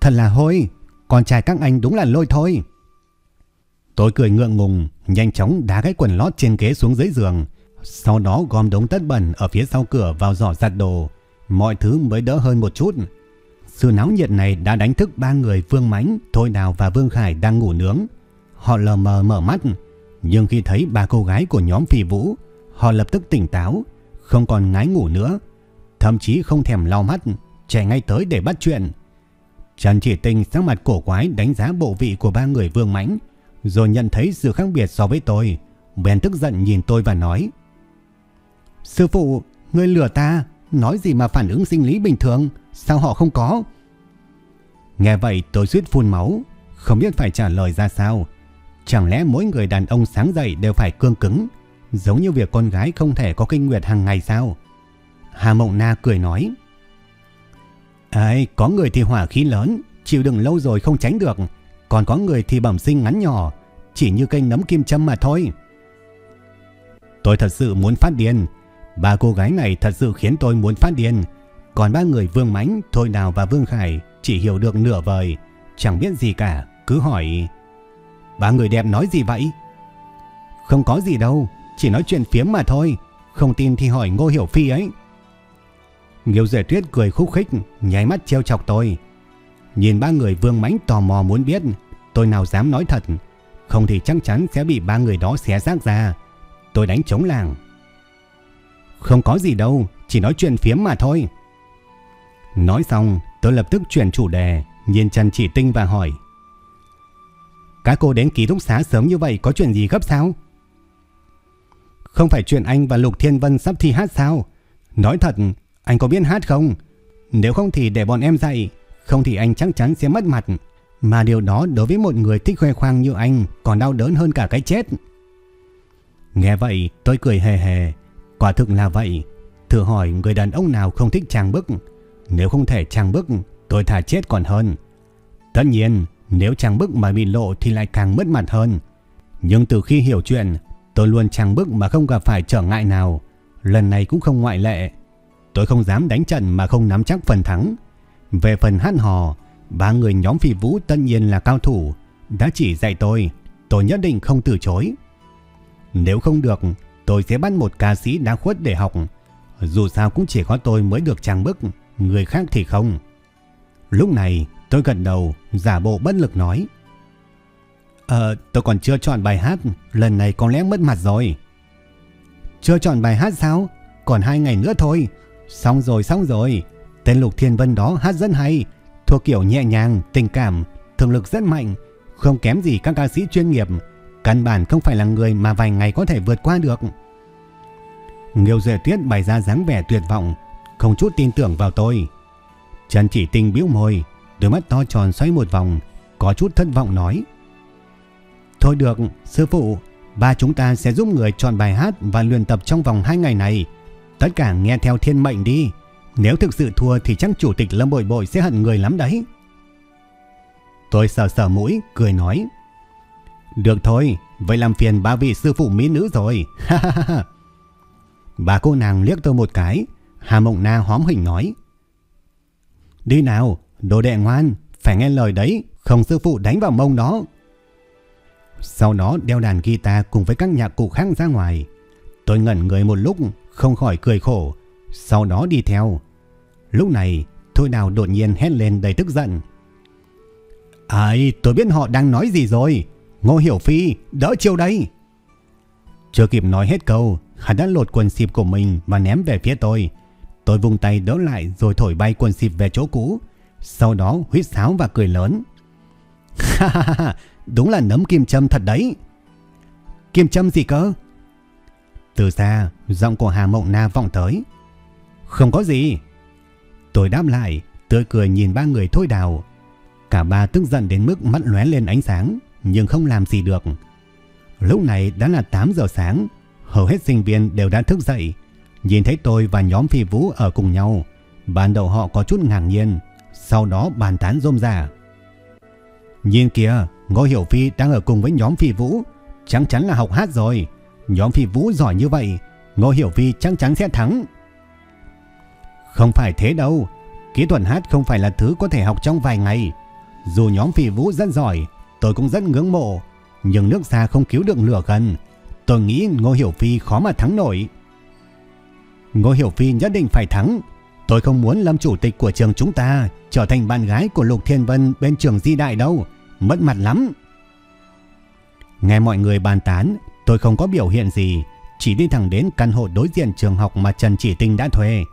Thật là hôi, con trai các anh đúng là lôi thôi. Tôi cười ngượng ngùng, nhanh chóng đá cái quần lót trên ghế xuống dưới giường, sau đó gom đống tất bẩn ở phía sau cửa vào giỏ giặt đồ, mọi thứ mới đỡ hơn một chút. Sự náo nhiệt này đã đánh thức ba người Vương Mánh, Thôi Đào và Vương Khải đang ngủ nướng. Họ lờ mờ mở mắt, nhưng khi thấy ba cô gái của nhóm phi vũ, họ lập tức tỉnh táo, không còn ngái ngủ nữa. Thậm chí không thèm lau mắt, chạy ngay tới để bắt chuyện. Trần chỉ tình sắc mặt cổ quái đánh giá bộ vị của ba người vương mãnh, rồi nhận thấy sự khác biệt so với tôi. Bèn tức giận nhìn tôi và nói. Sư phụ, ngươi lừa ta, nói gì mà phản ứng sinh lý bình thường, sao họ không có? Nghe vậy tôi suýt phun máu, không biết phải trả lời ra sao. Chẳng lẽ mỗi người đàn ông sáng dậy đều phải cương cứng, giống như việc con gái không thể có kinh nguyệt hàng ngày sao? Hà Mộng Na cười nói. Ai, có người thì hỏa khí lớn, chịu đựng lâu rồi không tránh được, còn có người thì bẩm sinh ngắn nhỏ, chỉ như cây nấm kim châm mà thôi. Tôi thật sự muốn phát điên, ba cô gái này thật sự khiến tôi muốn phát điên, còn ba người Vương Mãnh, Thôi Đào và Vương Khải chỉ hiểu được nửa vời, chẳng biết gì cả, cứ hỏi Ba người đẹp nói gì vậy? Không có gì đâu, chỉ nói chuyện phiếm mà thôi, không tin thì hỏi Ngô Hiểu Phi ấy. Nghiêu Duệ Tuyết cười khúc khích, nháy mắt treo chọc tôi. Nhìn ba người Vương Mãnh tò mò muốn biết, tôi nào dám nói thật, không thì chắc chắn sẽ bị ba người đó xé xác ra. Tôi đánh chống làng. Không có gì đâu, chỉ nói chuyện phiếm mà thôi. Nói xong, tôi lập tức chuyển chủ đề, nhìn Trần Chỉ Tinh và hỏi. Các cô đến ký túc xá sớm như vậy có chuyện gì gấp sao? Không phải chuyện anh và Lục Thiên Vân sắp thi hát sao? Nói thật, anh có biết hát không? Nếu không thì để bọn em dạy, không thì anh chắc chắn sẽ mất mặt. Mà điều đó đối với một người thích khoe khoang như anh còn đau đớn hơn cả cái chết. Nghe vậy tôi cười hề hề. Quả thực là vậy. Thử hỏi người đàn ông nào không thích trang bức. Nếu không thể trang bức tôi thả chết còn hơn. Tất nhiên nếu trang bức mà bị lộ thì lại càng mất mặt hơn. Nhưng từ khi hiểu chuyện, tôi luôn trang bức mà không gặp phải trở ngại nào. Lần này cũng không ngoại lệ. Tôi không dám đánh trận mà không nắm chắc phần thắng. Về phần hát hò, Ba người nhóm phi vũ tất nhiên là cao thủ Đã chỉ dạy tôi Tôi nhất định không từ chối Nếu không được, Tôi sẽ bắt một ca sĩ đã khuất để học Dù sao cũng chỉ có tôi mới được trang bức, Người khác thì không Lúc này tôi gật đầu Giả bộ bất lực nói. Ờ tôi còn chưa chọn bài hát Lần này có lẽ mất mặt rồi. Chưa chọn bài hát sao? Còn hai ngày nữa thôi. Xong rồi xong rồi. Tên Lục Thiên Vân đó hát rất hay thuộc kiểu nhẹ nhàng, tình cảm, thường lực rất mạnh, không kém gì các ca sĩ chuyên nghiệp, căn bản không phải là người mà vài ngày có thể vượt qua được. Nghiêu Duệ Tuyết bày ra dáng vẻ tuyệt vọng, không chút tin tưởng vào tôi. Trần Chỉ Tinh bĩu môi, đôi mắt to tròn xoay một vòng, có chút thất vọng nói: "Thôi được, sư phụ, ba chúng ta sẽ giúp người chọn bài hát và luyện tập trong vòng 2 ngày này. Tất cả nghe theo thiên mệnh đi." Nếu thực sự thua thì chắc chủ tịch Lâm Bội Bội sẽ hận người lắm đấy. Tôi sờ sờ mũi, cười nói. Được thôi, vậy làm phiền ba vị sư phụ mỹ nữ rồi. bà cô nàng liếc tôi một cái, Hà Mộng Na hóm hình nói. Đi nào, đồ đệ ngoan, phải nghe lời đấy, không sư phụ đánh vào mông đó. Sau đó đeo đàn guitar cùng với các nhạc cụ khác ra ngoài. Tôi ngẩn người một lúc, không khỏi cười khổ, sau đó đi theo. Lúc này, Thôi Đào đột nhiên hét lên đầy tức giận. Ai, tôi biết họ đang nói gì rồi. Ngô Hiểu Phi, đỡ chiêu đây. Chưa kịp nói hết câu, hắn đã lột quần xịp của mình và ném về phía tôi. Tôi vùng tay đỡ lại rồi thổi bay quần xịp về chỗ cũ. Sau đó huyết sáo và cười lớn. Ha ha ha, đúng là nấm kim châm thật đấy. Kim châm gì cơ? Từ xa, giọng của Hà Mộng Na vọng tới. Không có gì. Tôi đáp lại, tươi cười nhìn ba người thôi đào. Cả ba tức giận đến mức mắt lóe lên ánh sáng, nhưng không làm gì được. Lúc này đã là 8 giờ sáng, hầu hết sinh viên đều đã thức dậy. Nhìn thấy tôi và nhóm phi vũ ở cùng nhau, ban đầu họ có chút ngạc nhiên, sau đó bàn tán rôm rả. Nhìn kìa, Ngô Hiểu Phi đang ở cùng với nhóm phi vũ, chắc chắn là học hát rồi. Nhóm phi vũ giỏi như vậy, Ngô Hiểu Phi chắc chắn sẽ thắng. Không phải thế đâu, kỹ thuật hát không phải là thứ có thể học trong vài ngày. Dù nhóm phi vũ rất giỏi, tôi cũng rất ngưỡng mộ, nhưng nước xa không cứu được lửa gần. Tôi nghĩ Ngô Hiểu Phi khó mà thắng nổi. Ngô Hiểu Phi nhất định phải thắng. Tôi không muốn lâm chủ tịch của trường chúng ta trở thành bạn gái của Lục Thiên Vân bên trường Di Đại đâu. Mất mặt lắm. Nghe mọi người bàn tán, tôi không có biểu hiện gì. Chỉ đi thẳng đến căn hộ đối diện trường học mà Trần Chỉ Tinh đã thuê.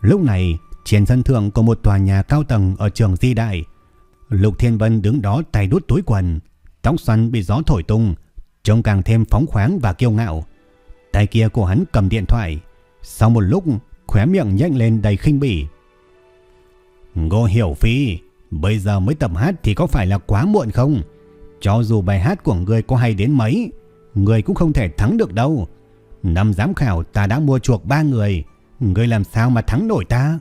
Lúc này, trên sân thượng của một tòa nhà cao tầng ở trường Di Đại, Lục Thiên Vân đứng đó tay đút túi quần, tóc xoăn bị gió thổi tung, trông càng thêm phóng khoáng và kiêu ngạo. Tay kia của hắn cầm điện thoại, sau một lúc khóe miệng nhếch lên đầy khinh bỉ. Ngô Hiểu Phi, bây giờ mới tập hát thì có phải là quá muộn không? Cho dù bài hát của người có hay đến mấy, người cũng không thể thắng được đâu. Năm giám khảo ta đã mua chuộc ba người, người làm sao mà thắng nổi ta?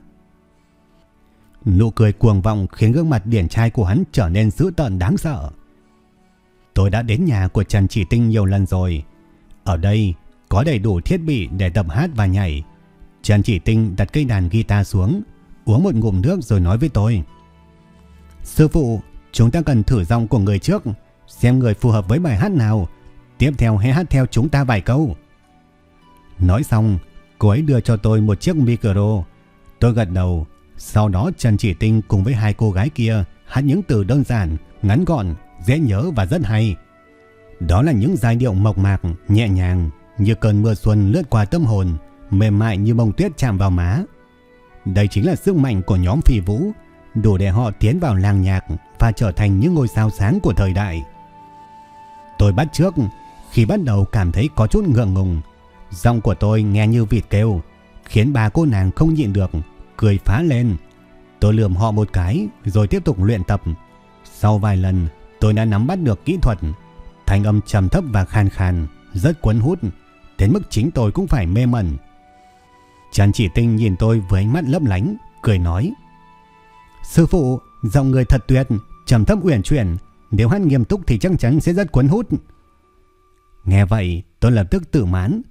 Nụ cười cuồng vọng khiến gương mặt điển trai của hắn trở nên dữ tợn đáng sợ. Tôi đã đến nhà của Trần Chỉ Tinh nhiều lần rồi. Ở đây có đầy đủ thiết bị để tập hát và nhảy. Trần Chỉ Tinh đặt cây đàn guitar xuống, uống một ngụm nước rồi nói với tôi. Sư phụ, chúng ta cần thử giọng của người trước, xem người phù hợp với bài hát nào. Tiếp theo hãy hát theo chúng ta vài câu. Nói xong, cô ấy đưa cho tôi một chiếc micro. Tôi gật đầu. Sau đó Trần Chỉ Tinh cùng với hai cô gái kia hát những từ đơn giản, ngắn gọn, dễ nhớ và rất hay. Đó là những giai điệu mộc mạc, nhẹ nhàng, như cơn mưa xuân lướt qua tâm hồn, mềm mại như bông tuyết chạm vào má. Đây chính là sức mạnh của nhóm phi vũ, đủ để họ tiến vào làng nhạc và trở thành những ngôi sao sáng của thời đại. Tôi bắt trước, khi bắt đầu cảm thấy có chút ngượng ngùng, giọng của tôi nghe như vịt kêu, khiến bà cô nàng không nhịn được, cười phá lên. Tôi lườm họ một cái rồi tiếp tục luyện tập. Sau vài lần, tôi đã nắm bắt được kỹ thuật, thanh âm trầm thấp và khan khan, rất cuốn hút, đến mức chính tôi cũng phải mê mẩn. Trần Chỉ Tinh nhìn tôi với ánh mắt lấp lánh, cười nói: "Sư phụ, giọng người thật tuyệt, trầm thấp uyển chuyển, nếu hát nghiêm túc thì chắc chắn sẽ rất cuốn hút." Nghe vậy, tôi lập tức tự mãn.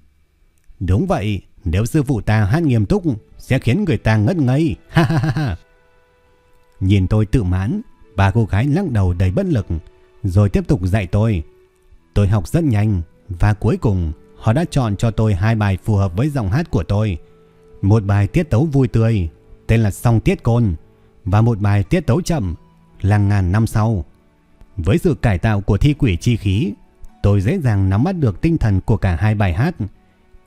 Đúng vậy, nếu sư phụ ta hát nghiêm túc sẽ khiến người ta ngất ngây. Ha ha ha ha. Nhìn tôi tự mãn, ba cô gái lắc đầu đầy bất lực, rồi tiếp tục dạy tôi. Tôi học rất nhanh và cuối cùng họ đã chọn cho tôi hai bài phù hợp với giọng hát của tôi. Một bài tiết tấu vui tươi tên là Song Tiết Côn và một bài tiết tấu chậm là Ngàn Năm Sau. Với sự cải tạo của thi quỷ chi khí, tôi dễ dàng nắm bắt được tinh thần của cả hai bài hát.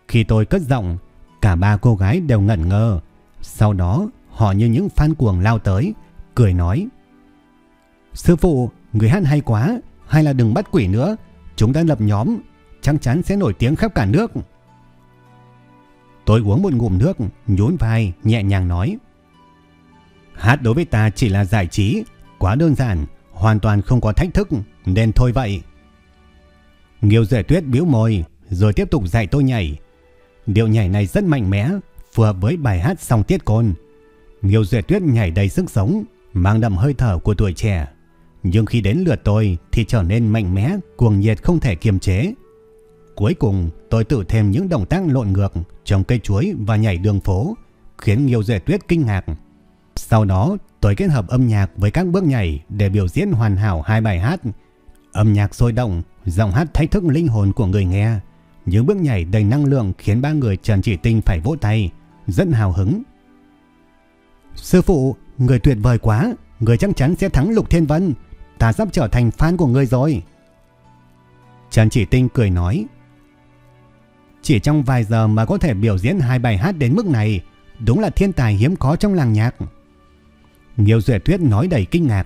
Khi tôi cất giọng, cả ba cô gái đều ngẩn ngơ. Sau đó, họ như những fan cuồng lao tới, cười nói. Sư phụ, người hát hay quá, hay là đừng bắt quỷ nữa, chúng ta lập nhóm, chắc chắn sẽ nổi tiếng khắp cả nước. Tôi uống một ngụm nước, nhún vai, nhẹ nhàng nói. Hát đối với ta chỉ là giải trí, quá đơn giản, hoàn toàn không có thách thức, nên thôi vậy. Nghiêu rể Tuyết biếu môi, rồi tiếp tục dạy tôi nhảy. Điệu nhảy này rất mạnh mẽ, phù hợp với bài hát song tiết côn. Nghiêu rể Tuyết nhảy đầy sức sống, mang đậm hơi thở của tuổi trẻ. Nhưng khi đến lượt tôi thì trở nên mạnh mẽ, cuồng nhiệt không thể kiềm chế. Cuối cùng tôi tự thêm những động tác lộn ngược trồng cây chuối và nhảy đường phố, khiến nhiều Duệ Tuyết kinh ngạc. Sau đó tôi kết hợp âm nhạc với các bước nhảy để biểu diễn hoàn hảo hai bài hát. Âm nhạc sôi động, giọng hát thách thức linh hồn của người nghe. Những bước nhảy đầy năng lượng khiến ba người Trần Chỉ Tinh phải vỗ tay, rất hào hứng. Sư phụ, người tuyệt vời quá, người chắc chắn sẽ thắng Lục Thiên Vân. Ta sắp trở thành fan của người rồi. Trần Chỉ Tinh cười nói. Chỉ trong vài giờ mà có thể biểu diễn hai bài hát đến mức này, đúng là thiên tài hiếm có trong làng nhạc. Nghiêu Duệ Tuyết nói đầy kinh ngạc.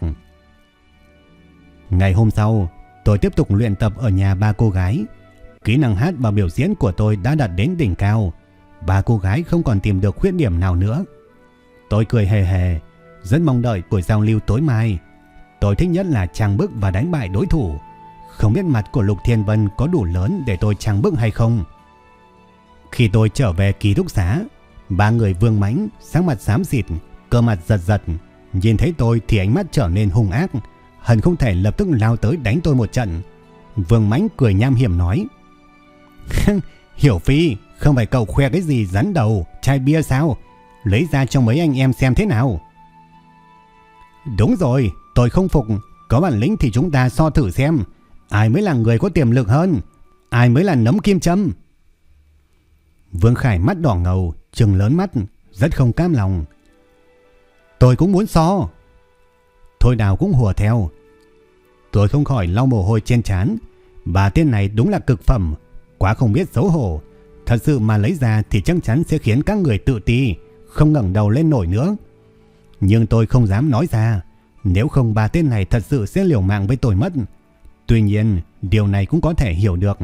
Ngày hôm sau, tôi tiếp tục luyện tập ở nhà ba cô gái. Kỹ năng hát và biểu diễn của tôi đã đạt đến đỉnh cao. Ba cô gái không còn tìm được khuyết điểm nào nữa. Tôi cười hề hề, rất mong đợi buổi giao lưu tối mai. Tôi thích nhất là trang bức và đánh bại đối thủ. Không biết mặt của Lục Thiên Vân có đủ lớn để tôi trang bức hay không. Khi tôi trở về ký túc xá, ba người vương mãnh, sáng mặt xám xịt, cơ mặt giật giật. Nhìn thấy tôi thì ánh mắt trở nên hung ác, hận không thể lập tức lao tới đánh tôi một trận. Vương mãnh cười nham hiểm nói. Hiểu Phi, không phải cậu khoe cái gì rắn đầu, chai bia sao? Lấy ra cho mấy anh em xem thế nào. Đúng rồi, tôi không phục. Có bản lĩnh thì chúng ta so thử xem. Ai mới là người có tiềm lực hơn? Ai mới là nấm kim châm? Vương Khải mắt đỏ ngầu, trừng lớn mắt, rất không cam lòng. Tôi cũng muốn so. Thôi nào cũng hùa theo. Tôi không khỏi lau mồ hôi trên trán. Bà tên này đúng là cực phẩm, quá không biết xấu hổ. Thật sự mà lấy ra thì chắc chắn sẽ khiến các người tự ti, không ngẩng đầu lên nổi nữa. Nhưng tôi không dám nói ra, nếu không bà tên này thật sự sẽ liều mạng với tôi mất. Tuy nhiên, điều này cũng có thể hiểu được.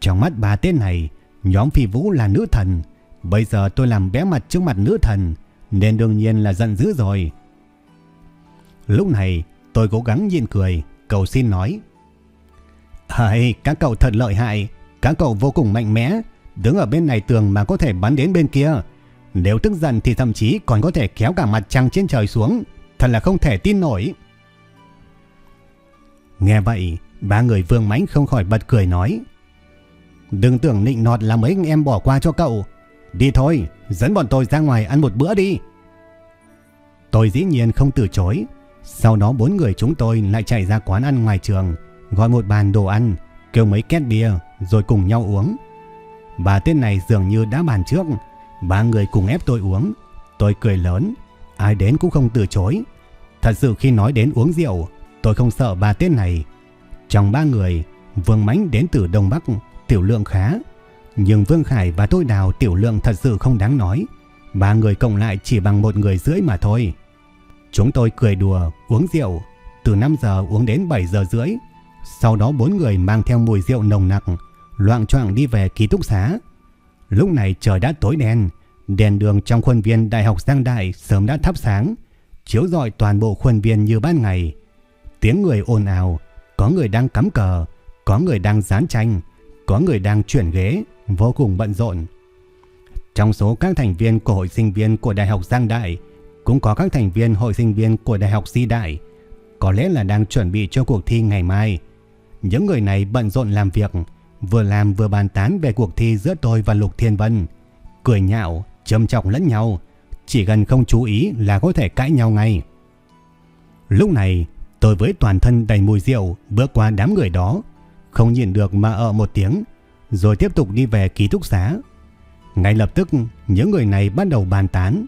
Trong mắt bà tên này, nhóm phi vũ là nữ thần. Bây giờ tôi làm bé mặt trước mặt nữ thần, nên đương nhiên là giận dữ rồi. Lúc này, tôi cố gắng nhìn cười, cầu xin nói. Hây, các cậu thật lợi hại, các cậu vô cùng mạnh mẽ, đứng ở bên này tường mà có thể bắn đến bên kia. Nếu tức giận thì thậm chí còn có thể kéo cả mặt trăng trên trời xuống. Thật là không thể tin nổi. Nghe vậy, ba người vương mãnh không khỏi bật cười nói. Đừng tưởng nịnh nọt là mấy anh em bỏ qua cho cậu. Đi thôi, dẫn bọn tôi ra ngoài ăn một bữa đi. Tôi dĩ nhiên không từ chối. Sau đó bốn người chúng tôi lại chạy ra quán ăn ngoài trường, gọi một bàn đồ ăn, kêu mấy két bia rồi cùng nhau uống. Bà tên này dường như đã bàn trước, ba người cùng ép tôi uống. Tôi cười lớn, ai đến cũng không từ chối. Thật sự khi nói đến uống rượu, tôi không sợ bà tên này. Trong ba người, Vương Mánh đến từ Đông Bắc, tiểu lượng khá. Nhưng Vương Khải và tôi đào tiểu lượng thật sự không đáng nói. Ba người cộng lại chỉ bằng một người rưỡi mà thôi. Chúng tôi cười đùa, uống rượu, từ 5 giờ uống đến 7 giờ rưỡi. Sau đó bốn người mang theo mùi rượu nồng nặc, loạn choạng đi về ký túc xá. Lúc này trời đã tối đen, đèn đường trong khuôn viên Đại học Giang Đại sớm đã thắp sáng, chiếu rọi toàn bộ khuôn viên như ban ngày. Tiếng người ồn ào, có người đang cắm cờ, có người đang dán tranh, có người đang chuyển ghế, vô cùng bận rộn. Trong số các thành viên của hội sinh viên của Đại học Giang Đại, cũng có các thành viên hội sinh viên của Đại học Di Đại, có lẽ là đang chuẩn bị cho cuộc thi ngày mai. Những người này bận rộn làm việc, vừa làm vừa bàn tán về cuộc thi giữa tôi và Lục Thiên Vân, cười nhạo, châm trọng lẫn nhau, chỉ cần không chú ý là có thể cãi nhau ngay. Lúc này, tôi với toàn thân đầy mùi rượu bước qua đám người đó, không nhìn được mà ở một tiếng, rồi tiếp tục đi về ký túc xá. Ngay lập tức, những người này bắt đầu bàn tán.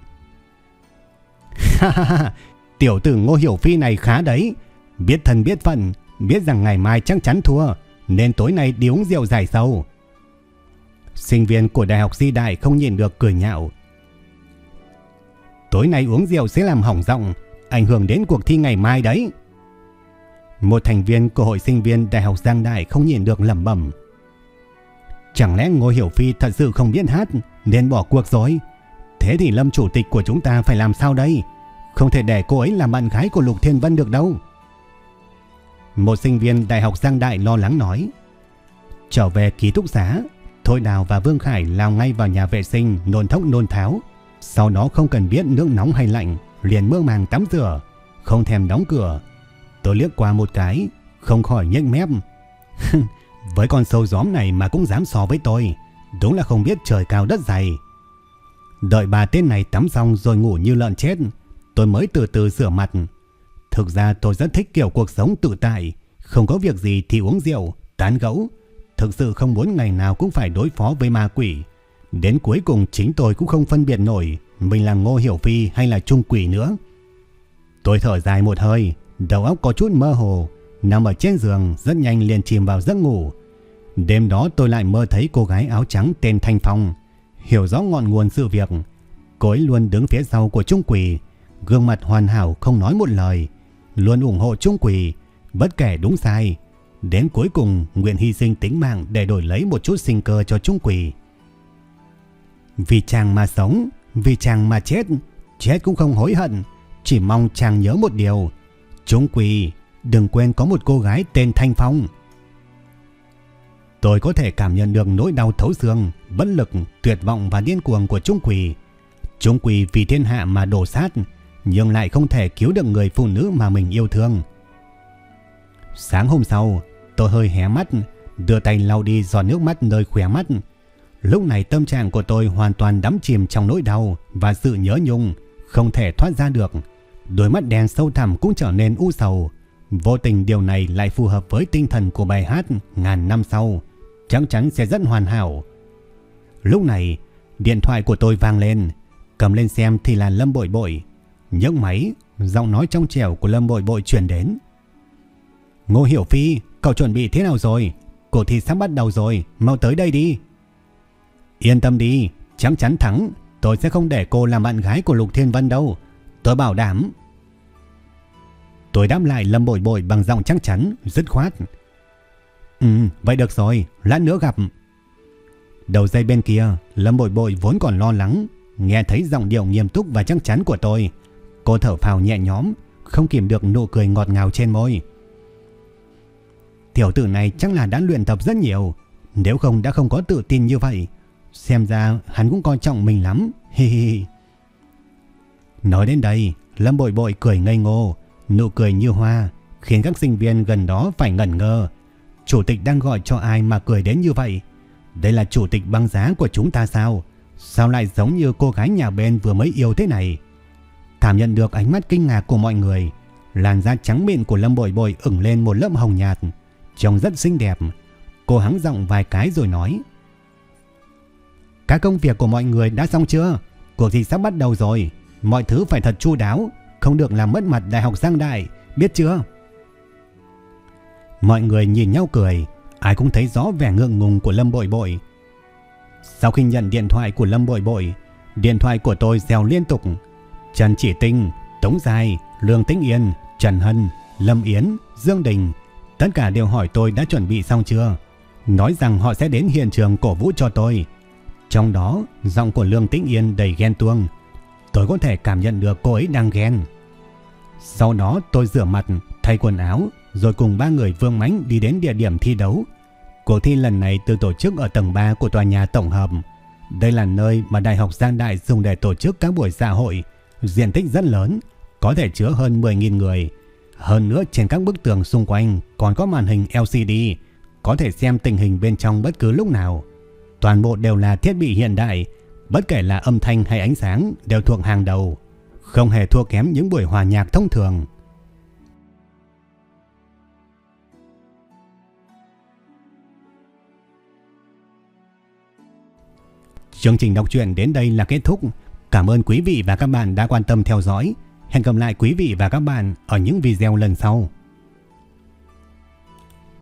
Ha ha ha, tiểu tử Ngô Hiểu Phi này khá đấy, biết thân biết phận, biết rằng ngày mai chắc chắn thua, nên tối nay đi uống rượu giải sâu. Sinh viên của Đại học Di Đại không nhìn được cười nhạo. Tối nay uống rượu sẽ làm hỏng giọng, ảnh hưởng đến cuộc thi ngày mai đấy. Một thành viên của hội sinh viên Đại học Giang Đại không nhìn được lẩm bẩm. Chẳng lẽ Ngô Hiểu Phi thật sự không biết hát nên bỏ cuộc rồi? Thế thì Lâm chủ tịch của chúng ta phải làm sao đây? Không thể để cô ấy làm bạn gái của Lục Thiên Vân được đâu. Một sinh viên Đại học Giang Đại lo lắng nói. Trở về ký túc xá, Thôi Đào và Vương Khải lao ngay vào nhà vệ sinh nôn thốc nôn tháo. Sau đó không cần biết nước nóng hay lạnh, liền mơ màng tắm rửa, không thèm đóng cửa. Tôi liếc qua một cái, không khỏi nhếch mép. với con sâu gióm này mà cũng dám so với tôi, đúng là không biết trời cao đất dày. Đợi bà tên này tắm xong rồi ngủ như lợn chết, tôi mới từ từ rửa mặt. Thực ra tôi rất thích kiểu cuộc sống tự tại, không có việc gì thì uống rượu, tán gẫu. Thực sự không muốn ngày nào cũng phải đối phó với ma quỷ. Đến cuối cùng chính tôi cũng không phân biệt nổi mình là Ngô Hiểu Phi hay là Trung Quỷ nữa. Tôi thở dài một hơi, đầu óc có chút mơ hồ, nằm ở trên giường rất nhanh liền chìm vào giấc ngủ. Đêm đó tôi lại mơ thấy cô gái áo trắng tên Thanh Phong, hiểu rõ ngọn nguồn sự việc. Cô ấy luôn đứng phía sau của Trung quỳ gương mặt hoàn hảo không nói một lời, luôn ủng hộ Trung quỳ bất kể đúng sai. Đến cuối cùng nguyện hy sinh tính mạng để đổi lấy một chút sinh cơ cho Trung quỳ Vì chàng mà sống, vì chàng mà chết, chết cũng không hối hận, chỉ mong chàng nhớ một điều. Trung Quỳ, đừng quên có một cô gái tên Thanh Phong. Tôi có thể cảm nhận được nỗi đau thấu xương, bất lực, tuyệt vọng và điên cuồng của Trung Quỳ. Trung Quỳ vì thiên hạ mà đổ sát, nhưng lại không thể cứu được người phụ nữ mà mình yêu thương. Sáng hôm sau, tôi hơi hé mắt, đưa tay lau đi giọt nước mắt nơi khóe mắt. Lúc này tâm trạng của tôi hoàn toàn đắm chìm trong nỗi đau và sự nhớ nhung, không thể thoát ra được. Đôi mắt đen sâu thẳm cũng trở nên u sầu. Vô tình điều này lại phù hợp với tinh thần của bài hát ngàn năm sau. Chắc chắn sẽ rất hoàn hảo. Lúc này, điện thoại của tôi vang lên. Cầm lên xem thì là Lâm Bội Bội. nhấc máy, giọng nói trong trẻo của Lâm Bội Bội truyền đến. Ngô Hiểu Phi, cậu chuẩn bị thế nào rồi? Cuộc thi sắp bắt đầu rồi, mau tới đây đi. Yên tâm đi, chắc chắn thắng. Tôi sẽ không để cô làm bạn gái của Lục Thiên Vân đâu. Tôi bảo đảm. Tôi đáp lại Lâm Bội Bội bằng giọng chắc chắn, dứt khoát. Ừ, vậy được rồi, lát nữa gặp. Đầu dây bên kia, Lâm Bội Bội vốn còn lo lắng, nghe thấy giọng điệu nghiêm túc và chắc chắn của tôi. Cô thở phào nhẹ nhõm, không kìm được nụ cười ngọt ngào trên môi. Tiểu tử này chắc là đã luyện tập rất nhiều, nếu không đã không có tự tin như vậy. Xem ra hắn cũng coi trọng mình lắm. Hi hi. Nói đến đây, Lâm Bội Bội cười ngây ngô, nụ cười như hoa, khiến các sinh viên gần đó phải ngẩn ngơ. Chủ tịch đang gọi cho ai mà cười đến như vậy? Đây là chủ tịch băng giá của chúng ta sao? Sao lại giống như cô gái nhà bên vừa mới yêu thế này? Cảm nhận được ánh mắt kinh ngạc của mọi người, làn da trắng mịn của Lâm Bội Bội ửng lên một lớp hồng nhạt, trông rất xinh đẹp. Cô hắng giọng vài cái rồi nói: "Các công việc của mọi người đã xong chưa? Cuộc thi sắp bắt đầu rồi, mọi thứ phải thật chu đáo, không được làm mất mặt Đại học Giang Đại, biết chưa?" Mọi người nhìn nhau cười, ai cũng thấy rõ vẻ ngượng ngùng của Lâm Bội Bội. Sau khi nhận điện thoại của Lâm Bội Bội, điện thoại của tôi reo liên tục. Trần Chỉ Tinh, Tống Dài, Lương Tĩnh Yên, Trần Hân, Lâm Yến, Dương Đình, tất cả đều hỏi tôi đã chuẩn bị xong chưa. Nói rằng họ sẽ đến hiện trường cổ vũ cho tôi. Trong đó, giọng của Lương Tĩnh Yên đầy ghen tuông. Tôi có thể cảm nhận được cô ấy đang ghen. Sau đó tôi rửa mặt, thay quần áo, rồi cùng ba người Vương Mánh đi đến địa điểm thi đấu. Cuộc thi lần này được tổ chức ở tầng 3 của tòa nhà tổng hợp. Đây là nơi mà Đại học Giang Đại dùng để tổ chức các buổi xã hội, diện tích rất lớn, có thể chứa hơn 10.000 người. Hơn nữa trên các bức tường xung quanh còn có màn hình LCD, có thể xem tình hình bên trong bất cứ lúc nào. Toàn bộ đều là thiết bị hiện đại, bất kể là âm thanh hay ánh sáng đều thuộc hàng đầu, không hề thua kém những buổi hòa nhạc thông thường. Chương trình đọc truyện đến đây là kết thúc. Cảm ơn quý vị và các bạn đã quan tâm theo dõi. Hẹn gặp lại quý vị và các bạn ở những video lần sau.